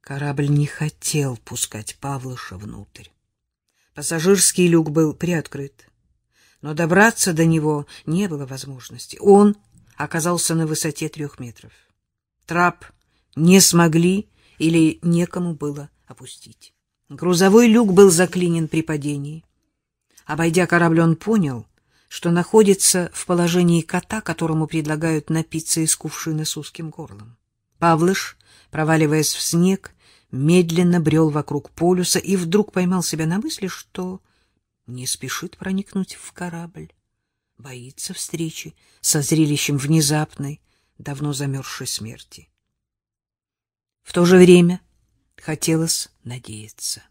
Корабль не хотел пускать Павлыша внутрь. Пассажирский люк был приоткрыт, но добраться до него не было возможности. Он оказался на высоте трех метров. Трап не смогли или некому было опустить. Грузовой люк был заклинен при падении. Обойдя корабль, он понял, что находится в положении кота, которому предлагают напиться из кувшина с узким горлом. Павлыш, проваливаясь в снег, медленно брел вокруг полюса и вдруг поймал себя на мысли, что не спешит проникнуть в корабль, боится встречи со зрелищем внезапной, давно замерзшей смерти. В то же время хотелось надеяться.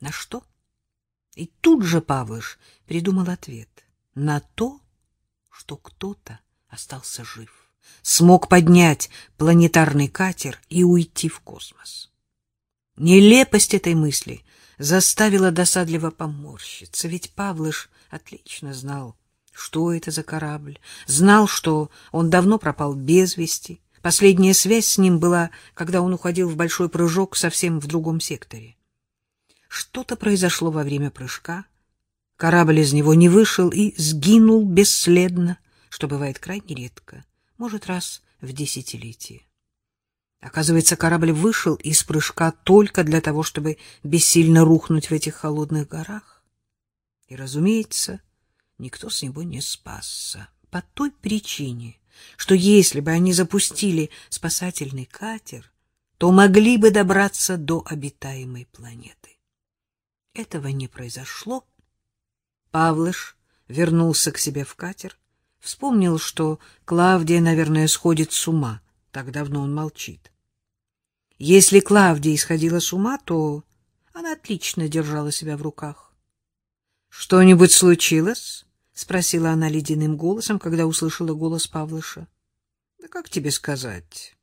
На что? И тут же Павлыш придумал ответ. На то, что кто-то остался жив, смог поднять планетарный катер и уйти в космос. Нелепость этой мысли заставила досадливо поморщиться, ведь Павлыш отлично знал, что это за корабль, знал, что он давно пропал без вести. Последняя связь с ним была, когда он уходил в большой прыжок совсем в другом секторе. Что-то произошло во время прыжка, корабль из него не вышел и сгинул бесследно, что бывает крайне редко, может, раз в десятилетие. Оказывается, корабль вышел из прыжка только для того, чтобы бессильно рухнуть в этих холодных горах. И, разумеется, никто с него не спасся. По той причине, что если бы они запустили спасательный катер, то могли бы добраться до обитаемой планеты. Этого не произошло. Павлыш вернулся к себе в катер, вспомнил, что Клавдия, наверное, сходит с ума, так давно он молчит. Если Клавдия исходила с ума, то она отлично держала себя в руках. — Что-нибудь случилось? — спросила она ледяным голосом, когда услышала голос Павлыша. — Да как тебе сказать?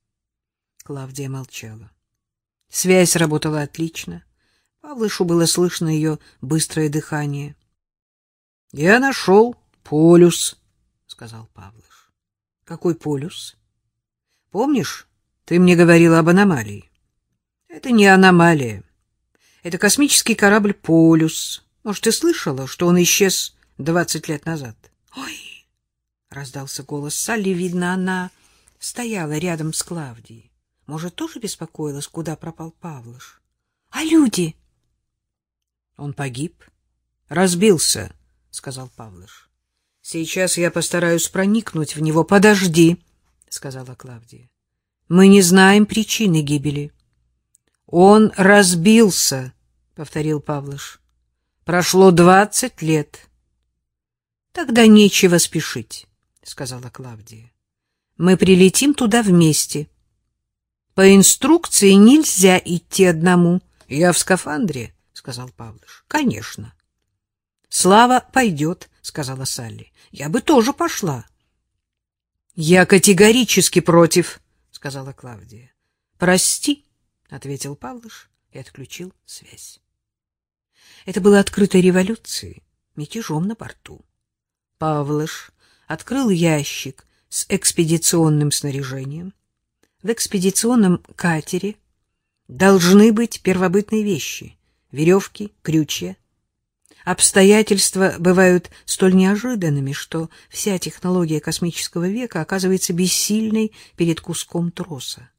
Клавдия молчала. Связь работала отлично. Павлышу было слышно ее быстрое дыхание. — Я нашел полюс, — сказал Павлыш. — Какой полюс? — Помнишь, ты мне говорила об аномалии? Это не аномалия. Это космический корабль «Полюс». Может, ты слышала, что он исчез двадцать лет назад? Ой! Раздался голос Салли. Видно, она стояла рядом с Клавдией. Может, тоже беспокоилась, куда пропал Павлыш? А люди? Он погиб. Разбился, сказал Павлыш. Сейчас я постараюсь проникнуть в него. Подожди, сказала Клавдия. Мы не знаем причины гибели. Он разбился, повторил Павлыш. Прошло двадцать лет. Тогда нечего спешить, сказала Клавдия. Мы прилетим туда вместе. По инструкции нельзя идти одному. Я в скафандре, сказал Павлыш. Конечно. Слава пойдет, сказала Салли. Я бы тоже пошла. Я категорически против, сказала Клавдия. Прости, — ответил Павлыш и отключил связь. Это было открытой революцией, мятежом на борту. Павлыш открыл ящик с экспедиционным снаряжением. В экспедиционном катере должны быть первобытные вещи — веревки, крючья. Обстоятельства бывают столь неожиданными, что вся технология космического века оказывается бессильной перед куском троса.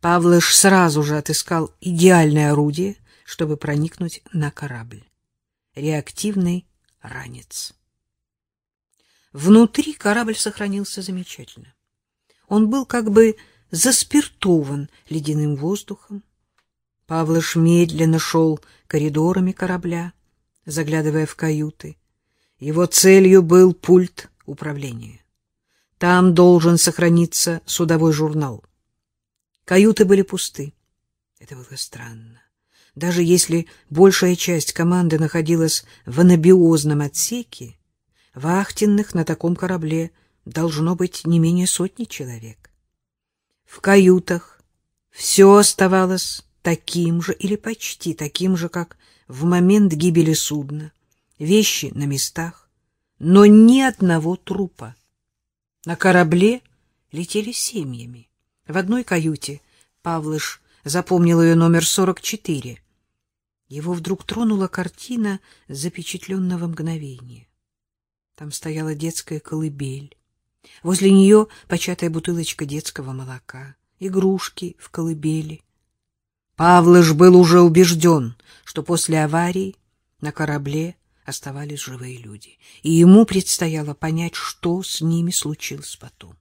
Павлыш сразу же отыскал идеальное орудие, чтобы проникнуть на корабль. Реактивный ранец. Внутри корабль сохранился замечательно. Он был как бы заспиртован ледяным воздухом. Павлыш медленно шел коридорами корабля, заглядывая в каюты. Его целью был пульт управления. Там должен сохраниться судовой журнал. Каюты были пусты. Это было странно. Даже если большая часть команды находилась в анабиозном отсеке, вахтенных на таком корабле должно быть не менее сотни человек. В каютах все оставалось таким же или почти таким же, как в момент гибели судна. Вещи на местах, но ни одного трупа. На корабле летели семьями. В одной каюте Павлыш запомнил ее номер 44. Его вдруг тронула картина запечатленного мгновения. Там стояла детская колыбель. Возле нее початая бутылочка детского молока, игрушки в колыбели. Павлыш был уже убежден, что после аварии на корабле оставались живые люди, и ему предстояло понять, что с ними случилось потом.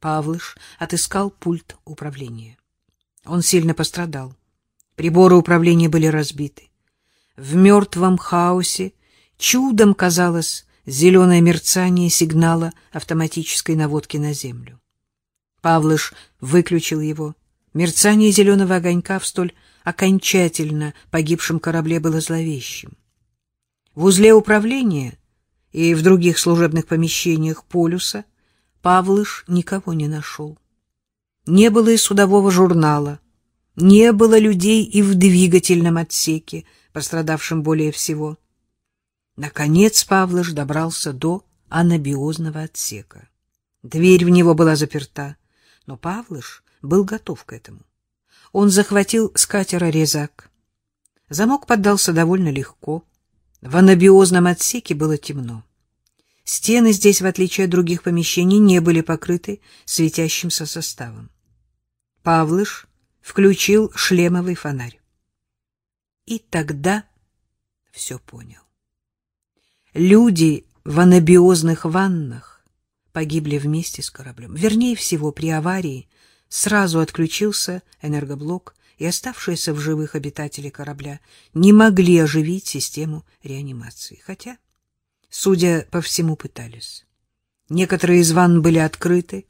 Павлыш отыскал пульт управления. Он сильно пострадал. Приборы управления были разбиты. В мертвом хаосе чудом казалось зеленое мерцание сигнала автоматической наводки на землю. Павлыш выключил его. Мерцание зеленого огонька в столь окончательно погибшем корабле было зловещим. В узле управления и в других служебных помещениях полюса Павлыш никого не нашел. Не было и судового журнала, не было людей и в двигательном отсеке, пострадавшем более всего. Наконец Павлыш добрался до анабиозного отсека. Дверь в него была заперта, но Павлыш был готов к этому. Он захватил с катера резак. Замок поддался довольно легко. В анабиозном отсеке было темно. Стены здесь, в отличие от других помещений, не были покрыты светящимся составом. Павлыш включил шлемовый фонарь. И тогда все понял. Люди в анабиозных ваннах погибли вместе с кораблем. Вернее всего, при аварии сразу отключился энергоблок, и оставшиеся в живых обитатели корабля не могли оживить систему реанимации. Хотя, судя по всему, пытались. Некоторые из ванн были открыты,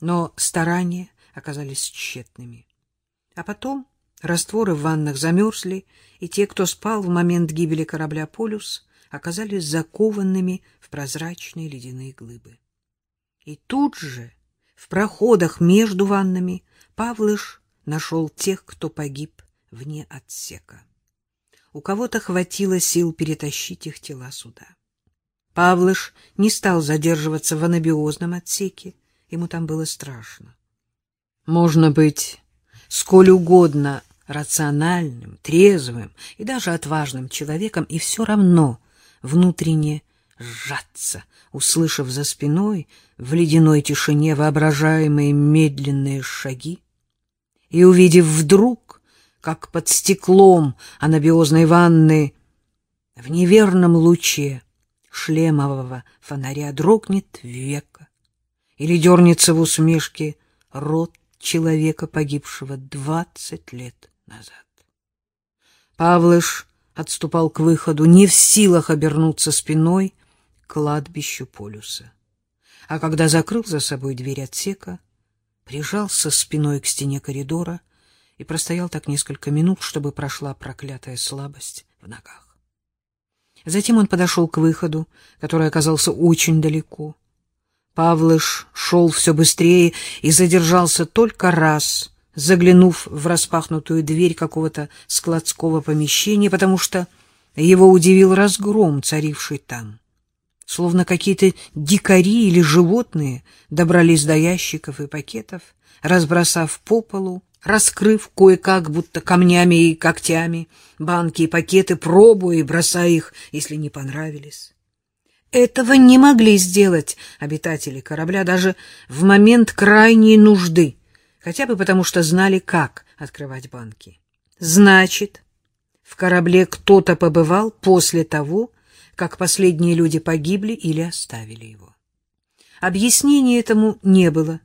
но старания оказались тщетными. А потом растворы в ваннах замерзли, и те, кто спал в момент гибели корабля «Полюс», оказались закованными в прозрачные ледяные глыбы. И тут же, в проходах между ваннами, Павлыш нашел тех, кто погиб вне отсека. У кого-то хватило сил перетащить их тела сюда. Павлыш не стал задерживаться в анабиозном отсеке, ему там было страшно. Можно быть сколь угодно рациональным, трезвым и даже отважным человеком, и все равно внутренне сжаться, услышав за спиной в ледяной тишине воображаемые медленные шаги, и увидев вдруг, как под стеклом анабиозной ванны в неверном луче шлемового фонаря дрогнет века или дернется в усмешке рот человека, погибшего двадцать лет назад. Павлыш отступал к выходу, не в силах обернуться спиной кладбищу полюса. А когда закрыл за собой дверь отсека, прижался спиной к стене коридора и простоял так несколько минут, чтобы прошла проклятая слабость в ногах. Затем он подошел к выходу, который оказался очень далеко. Павлыш шел все быстрее и задержался только раз, заглянув в распахнутую дверь какого-то складского помещения, потому что его удивил разгром, царивший там. Словно какие-то дикари или животные добрались до ящиков и пакетов, разбросав по полу, раскрыв кое-как, будто камнями и когтями, банки и пакеты, пробуя и бросая их, если не понравились. Этого не могли сделать обитатели корабля даже в момент крайней нужды — хотя бы потому, что знали, как открывать банки. Значит, в корабле кто-то побывал после того, как последние люди погибли или оставили его. Объяснения этому не было.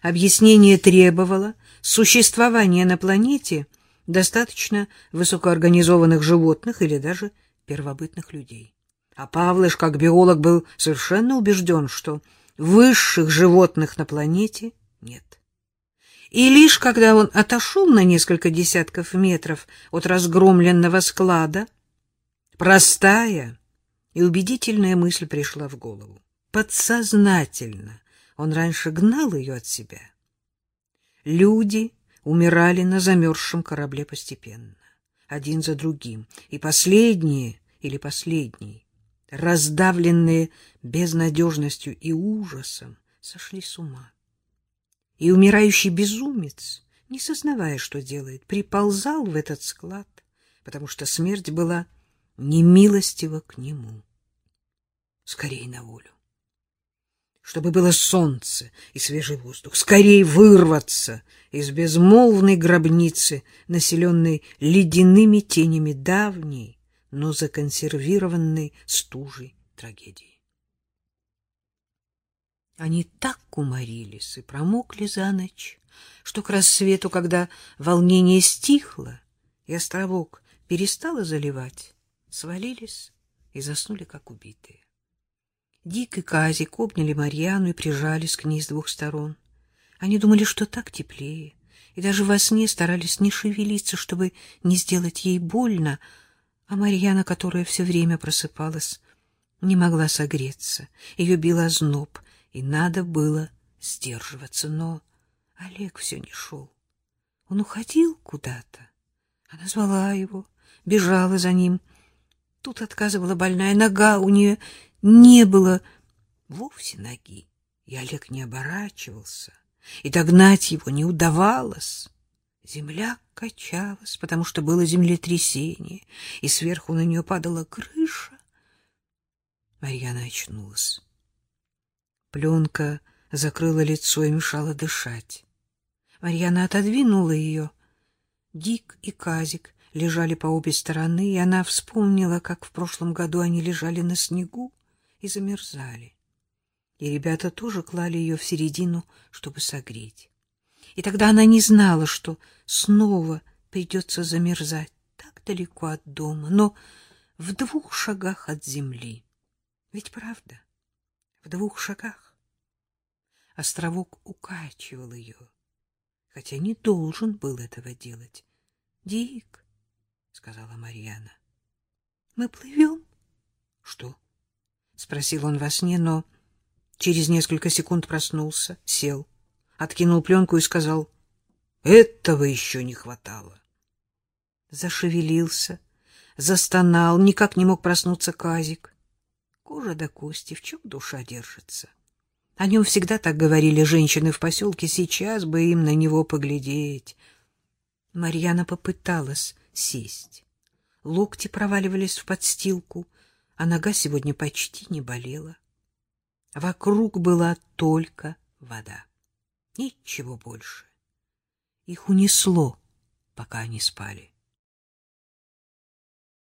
Объяснение требовало существования на планете достаточно высокоорганизованных животных или даже первобытных людей. А Павлыш, как биолог, был совершенно убежден, что высших животных на планете нет. И лишь когда он отошел на несколько десятков метров от разгромленного склада, простая и убедительная мысль пришла в голову. Подсознательно он раньше гнал ее от себя. Люди умирали на замерзшем корабле постепенно, один за другим, и последние или последний, раздавленные безнадежностью и ужасом, сошли с ума и умирающий безумец не сознавая, что делает, приползал в этот склад, потому что смерть была немилостива к нему. Скорей на волю. Чтобы было солнце и свежий воздух, скорей вырваться из безмолвной гробницы, населенной ледяными тенями давней, но законсервированной стужей трагедии. Они так уморились и промокли за ночь, что к рассвету, когда волнение стихло и островок перестало заливать, свалились и заснули, как убитые. Дик и Казик обняли Марьяну и прижались к ней с двух сторон. Они думали, что так теплее, и даже во сне старались не шевелиться, чтобы не сделать ей больно, а Марьяна, которая все время просыпалась, не могла согреться. Ее бил озноб, и надо было сдерживаться, но Олег все не шел. Он уходил куда-то. Она звала его, бежала за ним. Тут отказывала больная нога, у нее не было вовсе ноги, и Олег не оборачивался, и догнать его не удавалось. Земля качалась, потому что было землетрясение, и сверху на нее падала крыша. Марьяна очнулась. Пленка закрыла лицо и мешала дышать. Марьяна отодвинула ее. Дик и Казик лежали по обе стороны, и она вспомнила, как в прошлом году они лежали на снегу и замерзали. И ребята тоже клали ее в середину, чтобы согреть. И тогда она не знала, что снова придется замерзать так далеко от дома, но в двух шагах от земли. Ведь правда, в двух шагах. Островок укачивал ее хотя не должен был этого делать. — Дик, — сказала Марьяна, — мы плывем? — Что? — спросил он во сне, но через несколько секунд проснулся, сел, откинул пленку и сказал, — этого еще не хватало. Зашевелился, застонал, никак не мог проснуться Казик. Кожа до кости, в чем душа держится? — о нем всегда так говорили женщины в поселке, сейчас бы им на него поглядеть. Марьяна попыталась сесть. Локти проваливались в подстилку, а нога сегодня почти не болела. Вокруг была только вода. Ничего больше. Их унесло, пока они спали.